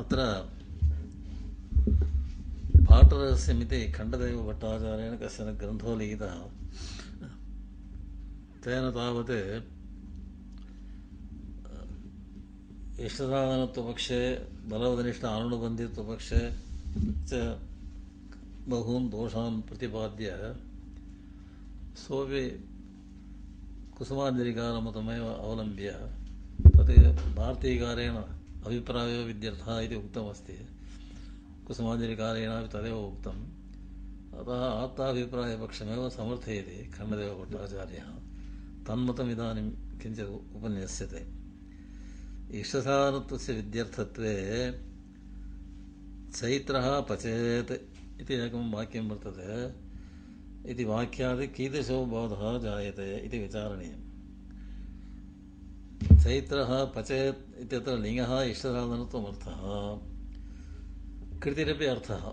अत्र भाटरहस्यमिति खण्डदेवभट्टाचार्येण कश्चन ग्रन्थो लिखितः तेन तावत् इष्टसाधनत्वपक्षे बलवदनिष्ठ अनुबन्धित्वपक्षे च बहून् दोषान् प्रतिपाद्य सोऽपि कुसुमाञ्जलिकारमतमेव अवलम्ब्य तत् भारतीकारेण ಅಭಿಪ್ರಾಯ ವಿದ್ಯರ್ಥ ಇದು ಉಕ್ತಮಸ್ತಿ ಕುಸುಮಾಂಜಲಿಕಾಲೇನ ತದೇವ ಉಕ್ತಂ ಅತಃ ಆಪ್ತಾಭಿಪ್ರಾಯ ಪಕ್ಷಮೇವ ಸಮರ್ಥೆಯಿದೆ ಖಂಡದೇವ ಭಟ್ಟಾಚಾರ್ಯ ತನ್ಮತ ಇದಾನಿ ಕಿಂಚ ಉಪನ್ಯಸ್ಯತೆ ಇಷ್ಟಸಾರತ್ವ ವಿದ್ಯರ್ಥತ್ವೇ ಚೈತ್ರ ಪಚೇತ್ ಇತಿ ಏಕಂ ವಾಕ್ಯಂ ವರ್ತದೆ ಇತಿ ವಾಕ್ಯಾದಿ ಕೀದೃಶೋ ಬೋಧ ಜಾಯತೆ ಇತಿ ವಿಚಾರಣೀಯಂ चैत्रः पचेत् इत्यत्र लिङ्गः इष्टराधनत्वमर्थः कृतिरपि अर्थः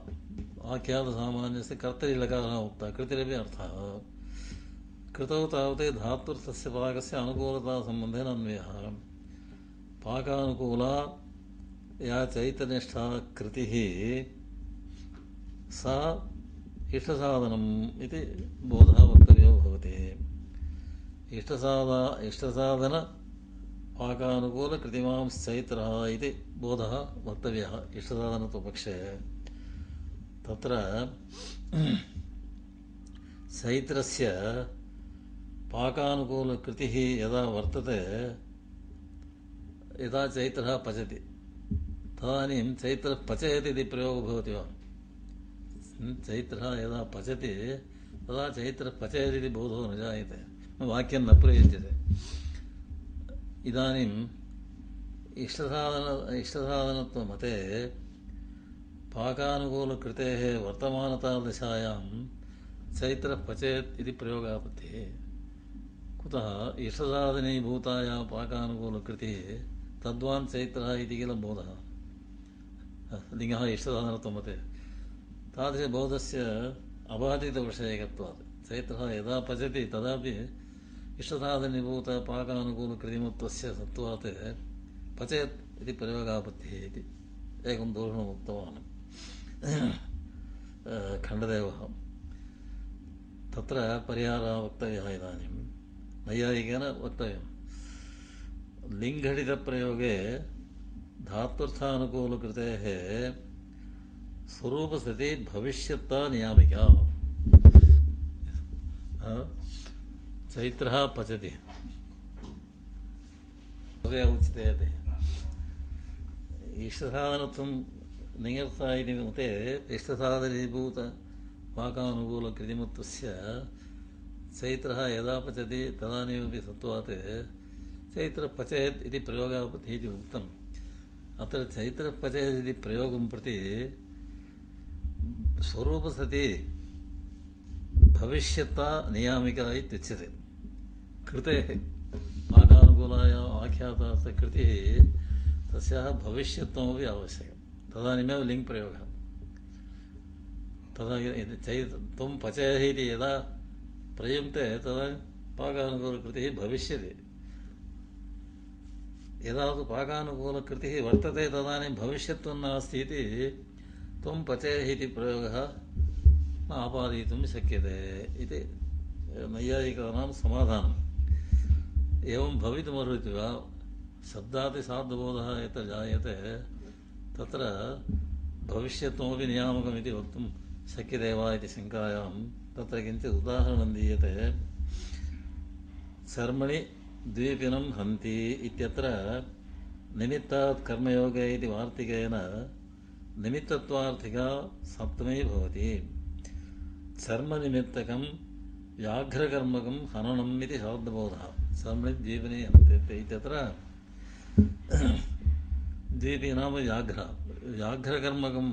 आख्यातसामान्यस्य कर्तरिलकारः उक्तः कृतिरपि अर्थः कृतौ तावत् धातुर्थस्य पाकस्य अनुकूलतासम्बन्धेन अन्वयः पाकानुकूला या चैतन्यष्ठा कृतिः सा इष्टसाधनम् इति बोधः वक्तव्यो भवति इष्टसाधा इष्टसाधन पाकानुकूलकृतिमांश्चैत्रः इति बोधः वक्तव्यः इष्टदानत्वपक्षे तत्र चैत्रस्य पाकानुकूलकृतिः यदा वर्तते यदा चैत्रः पचति तदानीं चैत्रः पचयति इति प्रयोगः भवति वा चैत्रः यदा पचति तदा चैत्रः पचयति इति बोधो न जायते वाक्यं न प्रयुज्यते ಇದಾನಿಂ ಇಂ ಇಷ್ಟ ಇಷ್ಟಸನ ಪಾಕನುಕೂಲಕೃತೆ ವರ್ತಮತಾ ದಶಾ ಚೈತ್ರ ಪಚೇತ್ ಇಲ್ಲಿ ಪ್ರಯೋಗ ಕೂತ ಇಷ್ಟಸಭೂತನುಕೂಲಕೃತಿ ತದ್ವಾನ್ ಚೈತ್ರ ಇಲ್ಲ ಬೋಧ ಲಿಂಗ ಇಷ್ಟಸನ ತದ್ಧ ಅಬಾಧಿತ ವಿಷಯ ಚೈತ್ರ ಯದಾ ಪಚತಿ ತದಾಪಿ ಇಷ್ಟಸಾಧನೀಭೂತ ಪಾಕಾನುಕೂಲ ಕೃತಿಮತ್ವಸ್ಯ ಸತ್ವಾತ್ ಪಚೇತ್ ಇತಿ ಪ್ರಯೋಗಾಪತ್ತಿ ಇತಿ ಏಕಂ ದೂಷಣಂ ಉಕ್ತವಾನ್ ಖಂಡದೇವ ತತ್ರ ಪರಿಹಾರ ವಕ್ತವ್ಯ ಇದಾನಿಂ ನೈಯಾಯಿಕೇನ ವಕ್ತವ್ಯ ಲಿಂಗಡಿತ ವಕ್ತವ್ಯं लिङ्घटितप्रयोगे ಸ್ವರೂಪಸ್ಥಿತಿ ಭವಿಷ್ಯತ್ತ ನಿಯಾಮಿಕ ಚೈತ್ರ ಪಚತಿ ಅದೇ ಉಚಿತೆ ಅದೇ ಇಷ್ಟಸಾಧನತ್ವ ನಿಗರ್ತಾ ಇದೆ ಮತ್ತೆ ಇಷ್ಟಸಾಧನೀಭೂತ ವಾಕಾನುಕೂಲ ಕೃತಿಮತ್ವ ಚೈತ್ರ ಯದಾ ಪಚತಿ ತದಾನೇ ಸತ್ವಾತ್ ಚೈತ್ರ ಪಚಯತ್ ಇತಿ ಪ್ರಯೋಗ ಇತಿ ಉಕ್ತಂ ಅತ್ರ ಚೈತ್ರ ಪಚಯತ್ ಇತಿ ಪ್ರಯೋಗಂ ಪ್ರತಿ ಸ್ವರೂಪಸತಿ ಸತಿ ಭವಿಷ್ಯತ ನಿಯಾಮಿಕ ಇತ್ಯುಚ್ಯತೆ कृते पाठानुकूलाय आख्यातार्थ कृतिः तस्याः भविष्यत्वमपि आवश्यकं तदानीमेव लिङ्क् प्रयोगः तदा चै त्वं पचयः इति यदा प्रयुङ्क्ते तदानीं पाकानुकूलकृतिः भविष्यति यदा तु पाकानुकूलकृतिः वर्तते तदानीं भविष्यत्वं नास्ति इति त्वं पचयः इति प्रयोगः न आपादयितुं शक्यते इति नैयायिकानां समाधानम् एवं भवितुमर्हति वा शब्दातिसार्धबोधः यत् जायते तत्र भविष्यत्वमपि नियामकमिति वक्तुं शक्यते वा इति शङ्कायां तत्र किञ्चित् उदाहरणं दीयते चर्मणि द्वीपिनं हन्ति इत्यत्र निमित्तात् कर्मयोगे इति वार्तिकेन निमित्तत्वार्थिका सप्तमी भवति चर्मनिमित्तकं व्याघ्रकर्मकं हननम् इति शाब्दबोधः ಸಮೃದ್ಧೀವನಿ ಅಂತೈತೆ ಇತ್ಯತ್ರ ದೇವಿ ನಾಮ ವ್ಯಾಘ್ರ ವ್ಯಾಘ್ರಕರ್ಮಕಂ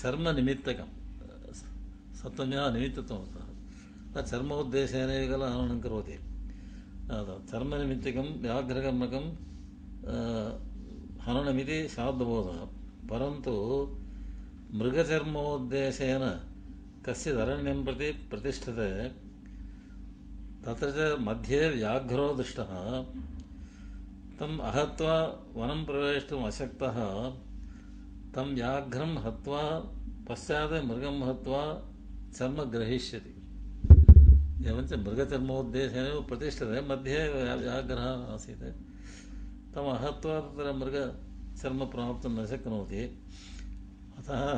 ಹರಣಂ ನಿಮಿತ್ತಕಂ ಸತ್ವಮ್ಯಾ ನಿಮಿತ್ತ ಸಹ ಚರ್ಮೋದ್ದೇಶೇನ ಖಲ ಹರಣಂ ಕರೋತಿ ಅದು ಚರ್ಮನಿಮಿತ್ತಕಂ ವ್ಯಾಘ್ರಕರ್ಮಕಂ ಹರಣಮಿತಿ ಶಾಬ್ದಬೋಧಃ ಪರಂತು ಮೃಗಚರ್ಮೋದ್ದೇಶೇನ ಅರಣ್ಯಂ ಪ್ರತಿ ಪ್ರತಿಷ್ಠತೆ तत्र च मध्ये व्याघ्रो दृष्टः तम् अहत्वा वनं प्रवेष्टुम् अशक्तः तं व्याघ्रं हत्वा पश्चात् मृगं हत्वा चर्म ग्रहीष्यति एवञ्च मृगचर्मोद्देशेन प्रतिष्ठते मध्ये व्याघ्रः आसीत् तम् अहत्वा तत्र मृगचर्म प्राप्तुं न शक्नोति अतः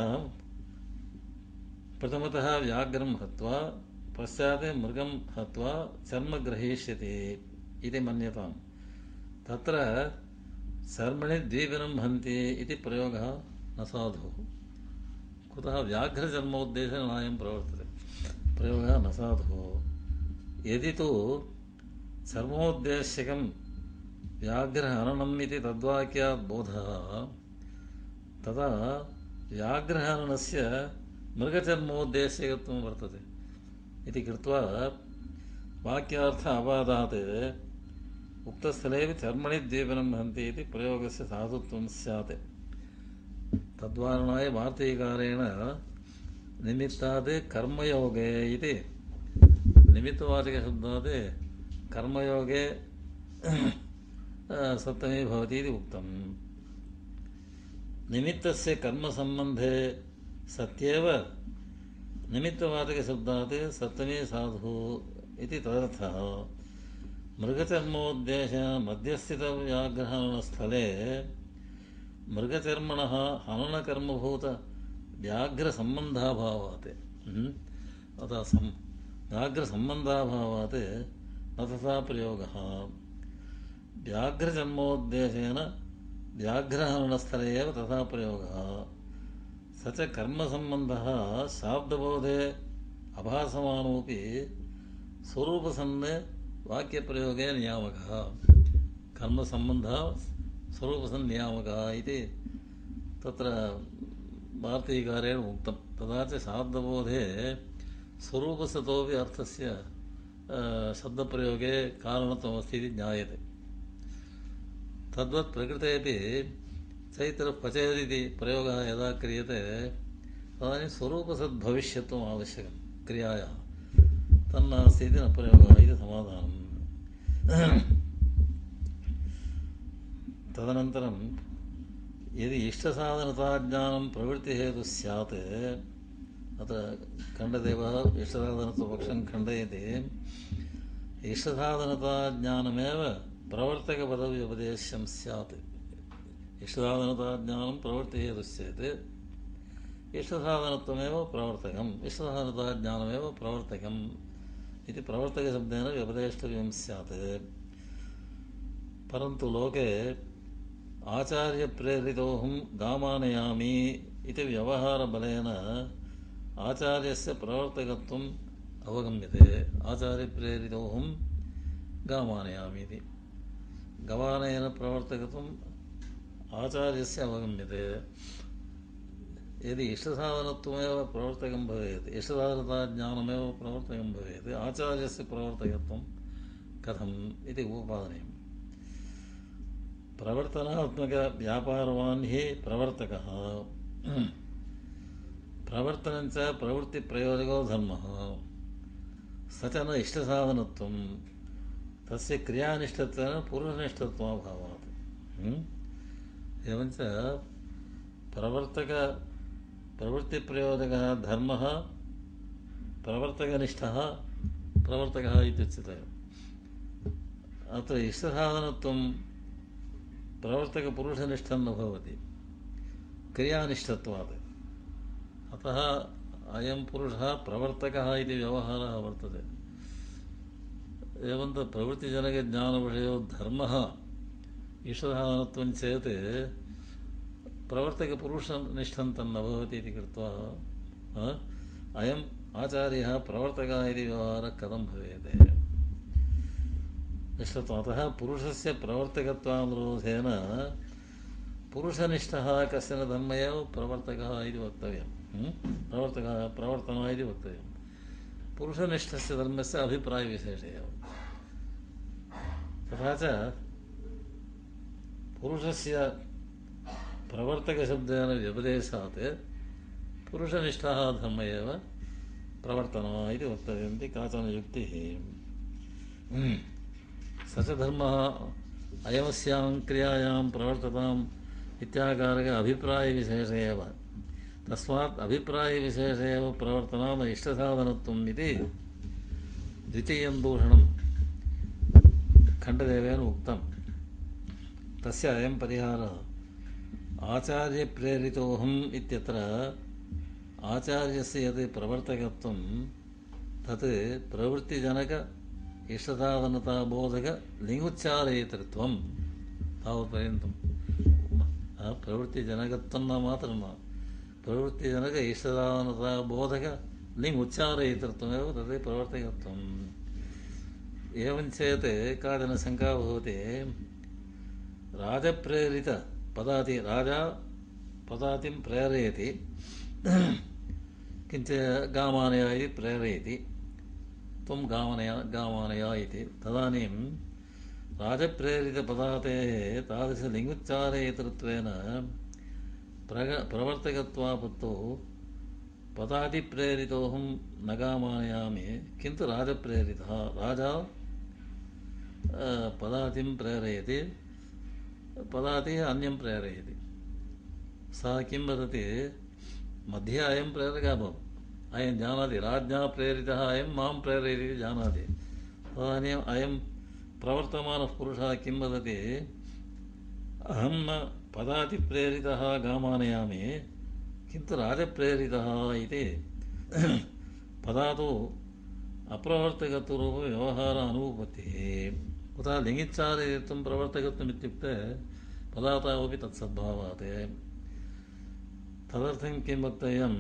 प्रथमतः व्याघ्रं हत्वा पश्चात् मृगं हत्वा चर्म इति मन्यताम् तत्र चर्मणि द्विविनं हन्ति इति प्रयोगः न साधुः कुतः व्याघ्रचर्मोद्देशेन अयं प्रवर्तते प्रयोगः न साधुः यदि तु चर्मोद्देश्यकं व्याघ्रः हरणम् इति तद्वाक्यात् बोधः तदा व्याघ्रहरणस्य मृगचर्मोद्देश्यकत्वं वर्तते इति कृत्वा वाक्यार्थ अबाधात् उक्तस्थलेपि चर्मणि द्वीपनं हन्ति इति प्रयोगस्य साधुत्वं स्यात् तद्वारणाय वार्तिकारेण निमित्तात् कर्मयोगे इति निमित्तवाचकशब्दात् कर्मयोगे सप्तमी भवति इति उक्तम् निमित्तस्य कर्मसम्बन्धे सत्येव निमित्तवाचकशब्दात् सप्तमे साधु इति तदर्थः मृगचर्मोद्देशः मध्यस्थितव्याघ्रहननस्थले मृगचर्मणः हननकर्मभूतव्याघ्रसम्बन्धाभावात् हम्म। अतः सम् व्याघ्रसम्बन्धाभावात् न तथा प्रयोगः व्याघ्रजन्मोद्देशेन व्याघ्रहननस्थले एव तथा प्रयोगः स च कर्मसम्बन्धः शाब्दबोधे अभासमानोऽपि स्वरूपसन्ने वाक्यप्रयोगे नियामकः कर्मसम्बन्धः स्वरूपसन् नियामकः इति तत्र भारतीयकारेण उक्तं तथा च शाब्दबोधे स्वरूपस्ततोपि अर्थस्य शब्दप्रयोगे कारणत्वमस्ति इति ज्ञायते तद्वत् प्रकृतेपि ಚೈತ್ರ ಪಚೇಯದ ಪ್ರಯೋಗ ಯಾವ ಕ್ರಿಯೆ ತವರುಸಭವಿಷ್ಯತ್ ಆವಶಕ್ರಿಯ ತ ಪ್ರಯೋಗ ಸದನಂತರ ಯಧನತೆಯ್ಞಾನ ಪ್ರವೃತ್ತಿಹೇತು ಸ್ಯಾತ್ ಅಥವಾ ಖಂಡದ ಇಷ್ಟಸಾನ ಪ್ರವರ್ತಕ್ಯ ಉಪದೇಶ ज्ञानं ഇഷ്ടസാധനതാജ്ഞാനം പ്രവർത്തയേതുശ്ചേത് ഇഷ്ടസാധനത്വമേവ പ്രവർത്തകം ഇഷ്ടസാധനതാജ്ഞാനമേവ പ്രവർത്തകം ഇത് പ്രവർത്തകശബ്ദേന വ്യപദേഷ്ടവ്യം സ്യാത് परन्तु लोके आचार्यप्रेरितोऽहं गामानयामि इति व्यवहारबलेन आचार्यस्य प्रवर्तकत्वम् अवगम्यते आचार्यप्रेरितोऽहं गामानयामि इति गवानयनप्रवर्तकत्वम् आचार्यस्य अवगम्यते यदि इष्टसाधनत्वमेव प्रवर्तकं भवेत् इष्टसाधनताज्ञानमेव प्रवर्तकं भवेत् आचार्यस्य प्रवर्तकत्वं कथम् इति उपादनीयं प्रवर्तनात्मकव्यापारवान् हि प्रवर्तकः ప్రవర్తనం చ ప్రవృత్తి ప్రయోజకో ధర్మ స చ ఇష్టసాధనత్వం తస్య క్రియానిష్టత్వేన పూర్వనిష్టత్వాభావాత్ एवञ्च प्रवर्तक प्रवृत्तिप्रयोजकः धर्मः प्रवर्तकनिष्ठः प्रवर्तकः इत्युच्यते अत्र इष्टसाधनत्वं प्रवर्तकपुरुषनिष्ठं न भवति क्रियानिष्ठत्वात् अतः अयं पुरुषः प्रवर्तकः इति व्यवहारः वर्तते एवं तत् प्रवृत्तिजनकज्ञानविषयो धर्मः ईशधानत्वं चेत् प्रवर्तकपुरुषनिष्ठं तन्न भवति इति कृत्वा अयम् आचार्यः प्रवर्तकः इति व्यवहारः कथं भवेत् निष्ठत्वम् अतः पुरुषस्य प्रवर्तकत्वानुरोधेन पुरुषनिष्ठः कश्चन धर्म एव प्रवर्तकः इति वक्तव्यं प्रवर्तकः प्रवर्तनः इति वक्तव्यं पुरुषनिष्ठस्य धर्मस्य एव तथा च ಪುರುಷಸ್ಯ ಪ್ರವರ್ತಕಶಬ್ದೇನ ವ್ಯಪದೇಶಾತ್ ಪುರುಷನಿಷ್ಠ ಧರ್ಮ ಪ್ರವರ್ತನ ಇದು ವರ್ತದೆ ಕಾಚನ ಯುಕ್ತಿ ಸ ಚ ಧರ್ಮ ಅಯಮಸ್ಯಾಂ ಕ್ರಿಯಾಯಾಂ ಪ್ರವರ್ತತಾಂ ಇತ್ಯಾಕಾರಕ ಅಭಿಪ್ರಾಯ ವಿಶೇಷ ಏವ ತಸ್ಮಾತ್ ಅಭಿಪ್ರಾಯ ವಿಶೇಷ ಏವ ಪ್ರವರ್ತನಾಮ ಇಷ್ಟಸಾಧನತ್ವಂ ಇತಿ ಖಂಡದೇವೇನ ಉಕ್ತಂ तस्य अयं परिहारः आचार्यप्रेरितोऽहम् इत्यत्र आचार्यस्य यत् प्रवर्तकत्वं तत् प्रवृत्तिजनक इष्टतावनताबोधकलिङ्गुच्चारयितृत्वं तावत्पर्यन्तं प्रवृत्तिजनकत्वं न मात्रं न प्रवृत्तिजनक इष्टतावनताबोधकलिङ्गुच्चारयितृत्वमेव तत् प्रवर्तकत्वम् एवं चेत् काचन शङ्का भवति ರಾಜ ಪ್ರೇರಿತ ಪದತಿ ಪದಾ ಪ್ರೇರೆಯ ಗಮನಯ ಪ್ರೇರಾಯ ತ್ ಗಾಮನಯ ತದಾನೀಂ ಗಾಯಾಯ ತೇರಿತಪ ತಿಂಗುಚ್ಚಾರೇತೃತ್ವ ಪ್ರವರ್ತ ಪದಾತಿ ಪ್ರೇರಿತೆಯು ರಾಜ ಪದಾ ಪ್ರೇರೆಯ पदाति अन्यं प्रेरयति सः किं वदति मध्ये अयं प्रेरकः अभवत् अयं जानाति राज्ञा प्रेरितः अयं मां प्रेरयति इति जानाति तदानीम् अयं प्रवर्तमानः पुरुषः किं वदति अहं न पदातिप्रेरितः गामानयामि किन्तु राजप्रेरितः इति पदा तु अप्रवर्तकत्वरूपव्यवहार अनुपत्तिः उतः लिङ्गिच्चारयित्वं प्रवर्तयित्वमित्युक्ते पदार्थावपि तत्सद्भावात् तदर्थं किमर्थयम्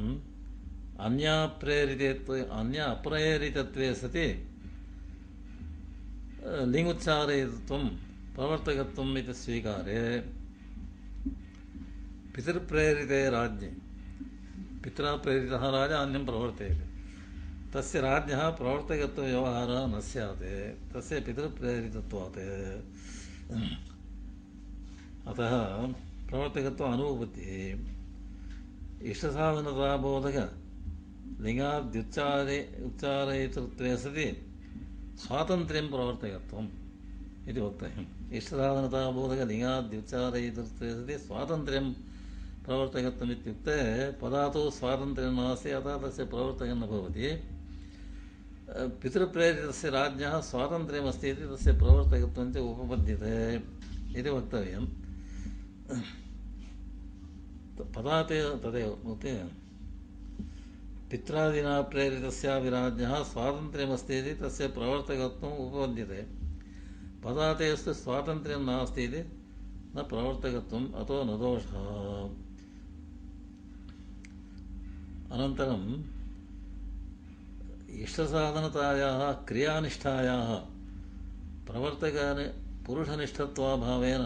अन्याप्रेरितत्वे अन्य अप्रेरितत्वे सति लिङ्गुच्चारयित्वं प्रवर्तकत्वम् इति स्वीकारे पितृप्रेरिते राज्ञे पित्रा प्रेरितः राजा अन्यं प्रवर्तयति तस्य राज्ञः प्रवर्तकत्वव्यवहारः न स्यात् तस्य पितृप्रेरितत्वात् अतः प्रवर्तकत्व अनुपपत्तिः इष्टसाधनताबोधकलिङ्गाद्युच्चारे उच्चारयितृत्वे सति स्वातन्त्र्यं प्रवर्तकत्वम् इति वक्तव्यम् इष्टसाधनताबोधकलिङ्गाद्युच्चारयितृत्वे सति स्वातन्त्र्यं प्रवर्तकत्वम् इत्युक्ते पदातु स्वातन्त्र्यं नास्ति अतः तस्य प्रवर्तकं न भवति पितृप्रेरितस्य राज्ञः स्वातन्त्र्यमस्ति इति तस्य प्रवर्तकत्वं च उपपद्यते इति वक्तव्यं पदात् तदेव उक्ते पित्रादिना प्रेरितस्यापि राज्ञः स्वातन्त्र्यमस्ति इति तस्य प्रवर्तकत्वम् उपपद्यते पदातेस्तु स्वातन्त्र्यं नास्ति इति न प्रवर्तकत्वम् अतो न दोषः अनन्तरं इष्टसाधनतायाः क्रियानिष्ठायाः प्रवर्तकानि पुरुषनिष्ठत्वाभावेन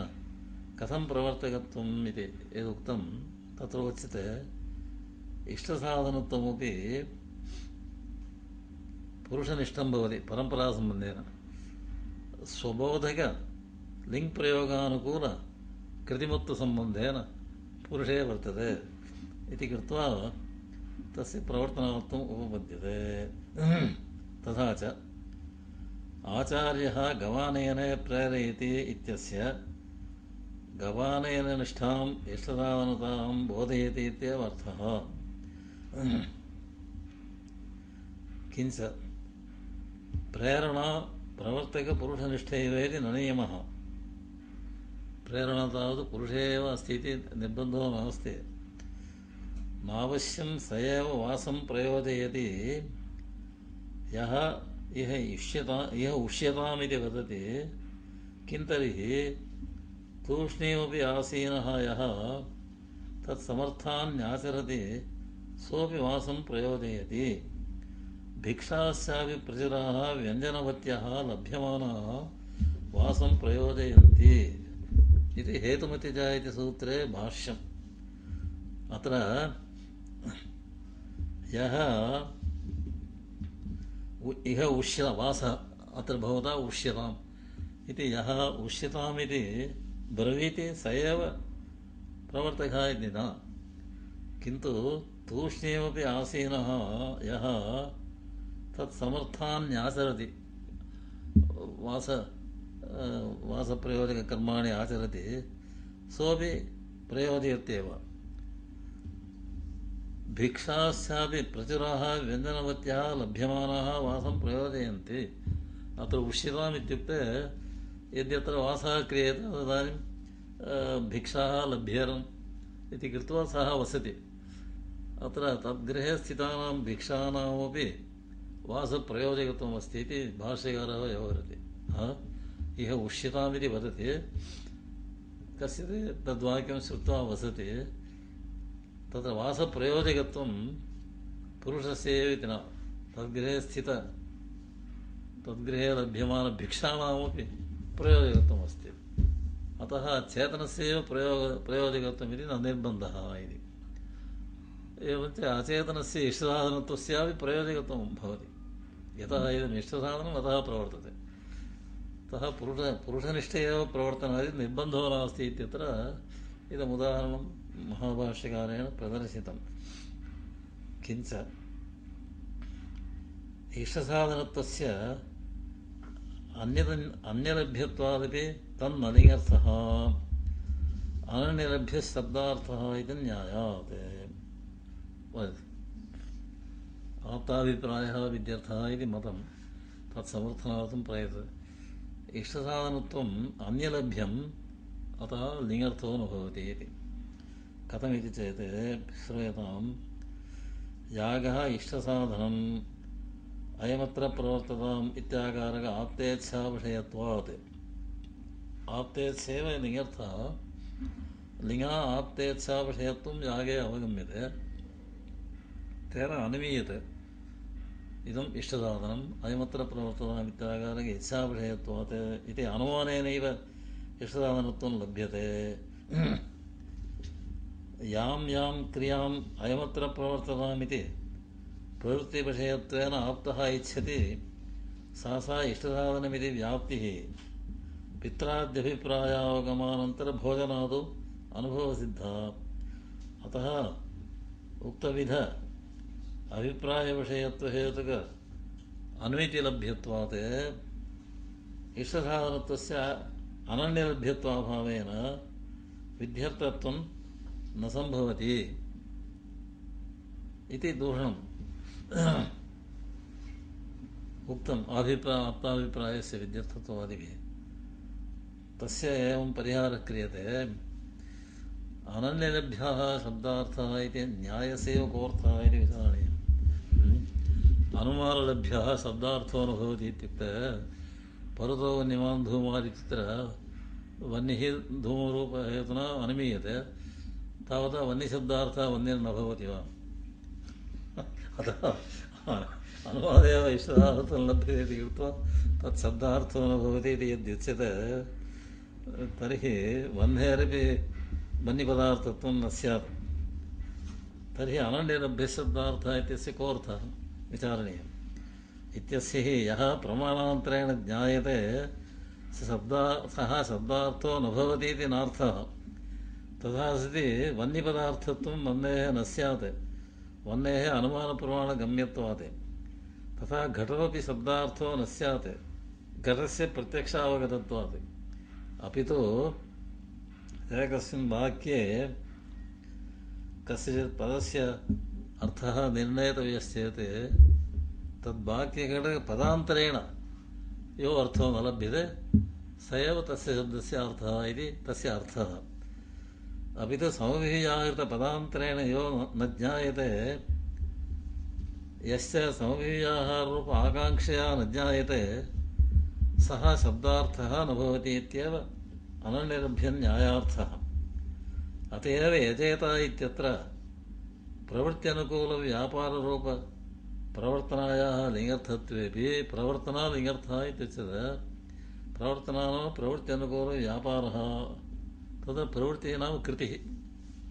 कथं प्रवर्तकत्वम् इति यदुक्तं तत्र उच्यते इष्टसाधनत्वमपि पुरुषनिष्ठं भवति परम्परासम्बन्धेन कृतिमत्त्वसम्बन्धेन पुरुषे वर्तते इति कृत्वा तस्य प्रवर्तनार्थम् उपपद्यते तथा च आचार्यः गवानयने प्रेरयति इत्यस्य गवानयननिष्ठां इष्टदावनतां बोधयति इत्येव अर्थः किञ्च प्रेरणा प्रवर्तकपुरुषनिष्ठैवेति न नियमः प्रेरणा तावत् पुरुषे एव अस्ति इति निर्बन्धो नास्ति नावश्यं स एव वासं प्रयोजयति यः इह इष्यता यः उष्यतामिति वदति किं तर्हि तूष्णीमपि आसीनः यः तत्समर्थान्याचरति सोऽपि वासं प्रयोजयति भिक्षास्यापि प्रचुराः व्यञ्जनवत्यः लभ्यमानाः वासं प्रयोजयन्ति इति हेतुमतिजा इति सूत्रे भाष्यम् अत्र यः इह उष्य वासः अत्र भवता उष्यताम् इति यः उष्यतामिति ब्रवीति स एव प्रवर्तकः इति न किन्तु तूष्णीमपि आसीनः यः तत्समर्थान् न्यासरति वास वासप्रयोजककर्माणि आचरति सोऽपि प्रयोजयत्येव भिक्षास्यापि प्रचुराः व्यञ्जनवत्याः लभ्यमानाः वासं प्रयोजयन्ति अत्र उषिराम् इत्युक्ते यद्यत्र वासः क्रियते तदानीं भिक्षाः लभ्येरन् इति कृत्वा सः वसति अत्र तद्गृहे स्थितानां भिक्षानामपि वासप्रयोजकत्वम् अस्ति इति भाष्यकारः व्यवहरति इह उष्यतामिति वदति कश्चित् तद्वाक्यं श्रुत्वा वसति तत्र वासप्रयोजकत्वं पुरुषस्यैव इति न तद्गृहे स्थित तद्गृहे लभ्यमानभिक्षाणामपि प्रयोजकत्वमस्ति अतः चेतनस्यैव प्रयोग प्रयोजकत्वमिति न निर्बन्धः इति एवञ्च अचेतनस्य इष्टसाधनत्वस्यापि प्रयोजकत्वं भवति यतः इदम् इष्टसाधनम् अतः प्रवर्तते अतः पुरुष पुरुषनिष्ठ एव प्रवर्तनादि निर्बन्धो नास्ति इत्यत्र इदमुदाहरणं महाभाष्यकारेण प्रदर्शितं किञ्च इष्टसाधनत्वस्य अन्यदन् अन्यलभ्यत्वादपि तन्मलिङ्गर्थः अनन्यलभ्यशब्दार्थः इति न्यायात् वदति आप्ताभिप्रायः विद्यर्थः इति मतं तत्समर्थनार्थं प्रयतते इष्टसाधनत्वम् अन्यलभ्यम् अतः लिङ्गर्थो न भवति इति कथमिति चेत् श्रूयतां यागः इष्टसाधनम् अयमत्र प्रवर्तताम् इत्याकारक आप्तेच्छाविषयत्वात् आप्तेच्छेव निङ्गर्थः लिङ्गा आप्तेच्छाविषयत्वं यागे अवगम्यते तेन अनुमीयते इदम् इष्टसाधनम् अयमत्र प्रवर्तताम् इत्याकारक इच्छाविषयत्वात् इति अनुमानेनैव इष्टसाधनत्वं लभ्यते ಯಾಂ ಯಾಂ ಕ್ರಿಯಾಂ ಅಯಮತ್ರ ಪ್ರವರ್ತಮಾಮಿತಿ ಪ್ರವೃತ್ತಿವಿಷಯತ್ವೇನ ಆಪ್ತಃ ಇಚ್ಛತಿ ಸಾ ಸಾ ಇಷ್ಟಸಾಧನಮಿತಿ ವ್ಯಾಪ್ತಿ ಪಿತ್ರಾದ್ಯಭಿಪ್ರಾಯಾವಗಮಾನಂತರ ಭೋಜನಾದು ಅನುಭವಸಿದ್ಧ ಅತಃ ಉಕ್ತವಿಧ ಅಭಿಪ್ರಾಯವಿಷಯತ್ವಹೇತುಕ ಅನ್ವಿತಿಲಭ್ಯತ್ವಾತ್ ಇಷ್ಟಸಾಧನತ್ವಸ್ಯ ಅನನ್ಯಲಭ್ಯತ್ವಾಭಾವೇನ ವಿಧ್ಯರ್ಥತ್ವಂ ಉಕ್ತಂ ಪರಿಹಾರ ದೂಷಣಿಪ್ರಾಯರ್ಥವಾ ತರಿಹಾರ ಕ್ರಿಯೆ ಅನನ್ಯ್ಯ ಶಾಯಸೀಯ ಅನುಮದ ಶಬ್ದರ್ಥೋನುಭವತಿ ಪರತಿಯ ಧೂಮೂಮೇತನ ಅನುಮೀಯತೆ तावता वह्निशब्दार्थः वह्निर्न भवति वा अतः अनुवादेव इष्टदार्थं लभ्यते इति कृत्वा शब्दार्थो न भवति इति यद्युच्यते तर्हि वह्नेरपि वह्निपदार्थत्वं न स्यात् तर्हि अनन्यरभ्यशब्दार्थः इत्यस्य कोऽर्थः विचारणीयम् इत्यस्य हि यः प्रमाणान्तरेण ज्ञायते स शब्दा सः शब्दार्थो न भवति इति नार्थः ತದಾ ತೀವ್ರ ವನ್ಯ ಪದಾರ್ಥ ವನ್ನೆಹ ನನುಮುರ ಗಮ್ಯ ತಟೋ ಶಬ್ದರ್ಥೋ ನಟ ಪ್ರತ್ಯಕ್ಷ ಅವಗತವತ್ತ ಅದುಕಸ್ಕ್ಯೆ ಕದ ಅರ್ಥ ಇದೆ ಇವರ್ಥೋ ಅರ್ಥ ಅಪವಿಹ್ವತ ಪದಾಂತೇನ ಇವ್ಞಾತೆ ಯವ್ಯಹಾರಂಕ್ಷೆಯ ಜ್ಞಾಯತೆ ಸಹ ನಭವತಿ ಶಬ್ದರ್ಥ ನೋವ ಅನಿರ್ಭ್ಯನ್ಯರ್ಥ ಅತವೆ ಯಜೇತ ಇವೃತ್ತನುಕೂಲವ್ಯಾಪಾರೂಪ ಪ್ರವರ್ತನಾ ಲಿಂಗರ್ಥಿ ಪ್ರವರ್ತನ ಲಿಂಗರ್ಥ ಇು ಪ್ರವರ್ತನ ಪ್ರವೃತ್ತನುಕೂಲವ್ಯಾಪ तत्र प्रवृत्तिः नाम कृतिः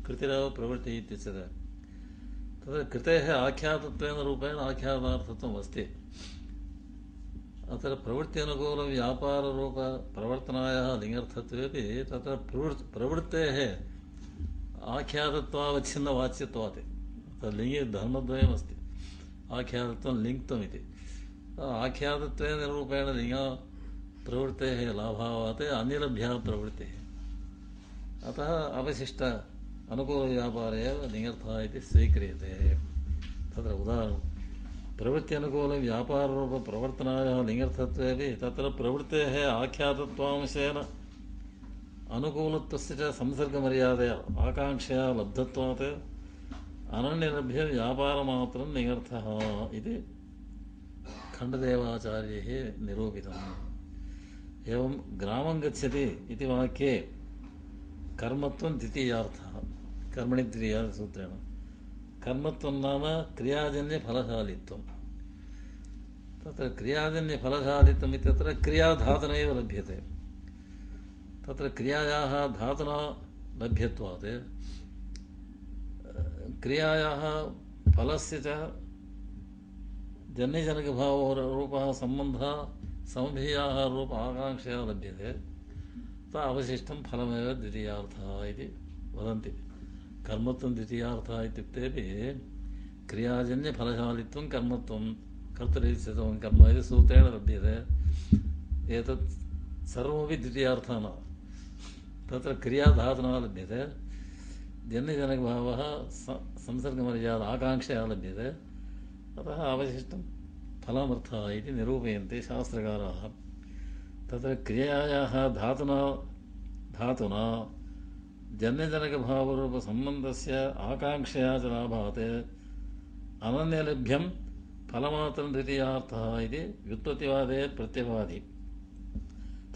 कृतिरेव प्रवृत्तिः इत्यस्यतः तत्र कृतेः आख्यातत्वेन रूपेण आख्यातार्थत्वम् अस्ति अत्र प्रवृत्त्यनुकूलव्यापाररूपप्रवर्तनायाः लिङ्गर्थत्वेपि तत्र प्रवृत् प्रवृत्तेः आख्यातत्वावच्छिन्नवाच्यत्वात् तद् लिङ्गे धर्मद्वयमस्ति आख्यातत्वं लिङ्क्त्वम् इति आख्यातत्वेन रूपेण लिङ्गप्रवृत्तेः लाभावात् अनिलभ्यः प्रवृत्तिः ಅತಃ ಅವಶಿಷ್ಟ ಅನುಕೂಲ ವ್ಯಾಪಾರೇ ನಿಗರ್ಥ ಇದೆ ಸ್ವೀಕ್ರಿಯತೆ ತತ್ರ ಉದಾಹರಣೆ ಪ್ರವೃತ್ತಿ ಅನುಕೂಲ ವ್ಯಾಪಾರೂಪ ಪ್ರವರ್ತನಾಯ ನಿಗರ್ಥತ್ವೇ ತತ್ರ ಪ್ರವೃತ್ತೆ ಆಖ್ಯಾತತ್ವಾಂಶೇನ ಅನುಕೂಲತ್ವಸ್ಯ ಸಂಸರ್ಗ ಮರ್ಯಾದೆಯ ಆಕಾಂಕ್ಷೆಯ ಲಬ್ಧತ್ವಾತ್ ಅನನ್ಯಲಭ್ಯ ವ್ಯಾಪಾರ ಮಾತ್ರ ನಿಗರ್ಥ ಇದೆ ಖಂಡದೇವಾಚಾರ್ಯ ನಿರೂಪಿತ ಗ್ರಾಮಂ ಗತಿ ವಾಕ್ಯೇ ಕರ್ಮತ್ವಂ ದ್ವಿತೀಯಾರ್ಥ ಕರ್ಮಣಿ ದ್ವಿತೀಯ ಸೂತ್ರೇಣ ಕರ್ಮತ್ವ ನಾಮ ಕ್ರಿಯಾಜನ್ಯ ಫಲಶಾಲಿತ್ವ ತತ್ರ ಕ್ರಿಯಾಜನ್ಯ ಫಲಶಾಲಿತ್ವ ಇತ್ಯತ್ರ ಕ್ರಿಯಾಧಾತನ ಲಭ್ಯತೆ ತತ್ರ ಕ್ರಿಯಾಯಾः ಧಾತನ ಲಭ್ಯತ್ವಾत् ಕ್ರಿಯಾಯಾः ಫಲಸ್ಯ ಚ ಜನ್ಯಜನಕಭಾವೋ रूपः सम्बन्धः समभियाः रूप आकाङ्क्षया लभ्यते ತವಶಿಷ್ಟಲಮೇ ವದಂತಿ ವದಂತ ಕರ್ಮ ತ್ವಿತೀಯರ್ಥ ಇತ್ಯೆ ಕ್ರಿಯಜನ್ಯಫಲಶಾಲಿತ್ವ ಕರ್ಮ ಕರ್ತರಿ ಕರ್ಮ ಇದು ಸೂತ್ರಣ ಲಭ್ಯತೆ ದ್ವಿತೀಯರ್ಥ ಕ್ರಿಯ ಲಭ್ಯೆ ಜನ್ಯಜನಕ ಸಂಸರ್ಗಮರ್ಯ ಆಕಾಂಕ್ಷೆ ಲಭ್ಯತೆ ಅದ ಅವಶಿಷ್ಟ ಫಲಮರ್ಥ ನಿರೂಪಯಂತೆ ಶಾಸ್ತ್ರಕಾರ तत्र क्रियायाः धातुना धातुना जन्यजनकभावरूपसम्बन्धस्य आकाङ्क्षया च लाभात् अनन्यलभ्यं फलमात्रं द्वितीयार्थः इति व्युत्पत्तिवादे प्रत्यवादि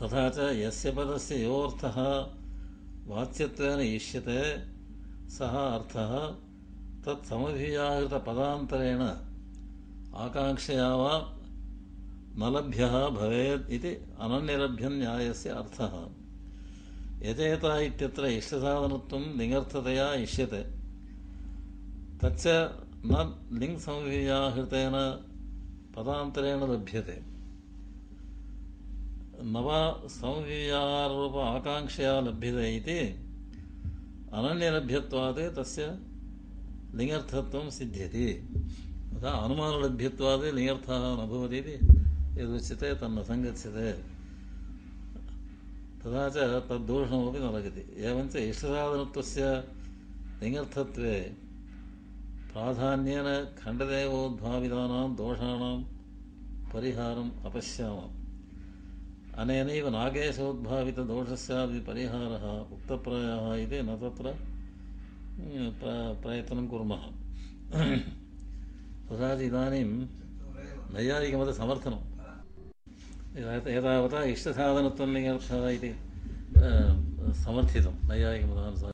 तथा च यस्य पदस्य योऽर्थः वाच्यत्वेन इष्यते सः अर्थः तत्समधिव्याहृतपदान्तरेण आकाङ्क्षया वा ಮಲಭ್ಯः भवेत् इति अनन्यलभ्यन्यायस्य अर्थः यचेता इत्यत्र इष्टसाधनत्वं लिङ्गर्थतया इष्यते तच्च न लिङ्गसंव्याहृतेन पदान्तरेण लभ्यते न वा संव्यारूप आकाङ्क्षया लभ्यते इति अनन्यलभ्यत्वात् तस्य लिङ्गर्थत्वं सिद्ध्यति अतः अनुमानलभ्यत्वात् लिङ्गर्थः न भवति इति ಯದುಚಿತೆ ತನ್ನ ಸಂಗತಿಸಿದೆ ತದಾ ಚ ತದ್ದೋಷಣಮಿ ನಲಗತಿ ಏವಂಚ ಇಷ್ಟಸಾಧನತ್ವಸ್ಯ ನಿಂಗರ್ಥತ್ವೇ ಪ್ರಾಧಾನ್ಯೇನ ಖಂಡದೇವೋದ್ಭಾವಿದಾನಾಂ ದೋಷಾಣಾಂ ಪರಿಹಾರಂ ಅಪಶ್ಯಾಮ ಅನೇನೈವ ನಾಗೇಶೋದ್ಭಾವಿತದೋಷಸ್ಯಾಪಿ ಪರಿಹಾರः ಉಕ್ತಪ್ರಾಯः इति न तत्र ಪ್ರಯತ್ನ कुर्मः तथा च एतावता इष्टसाधनत्वं लिङ्गर्थः इति समर्थितं नैयायिकमतानुसारम्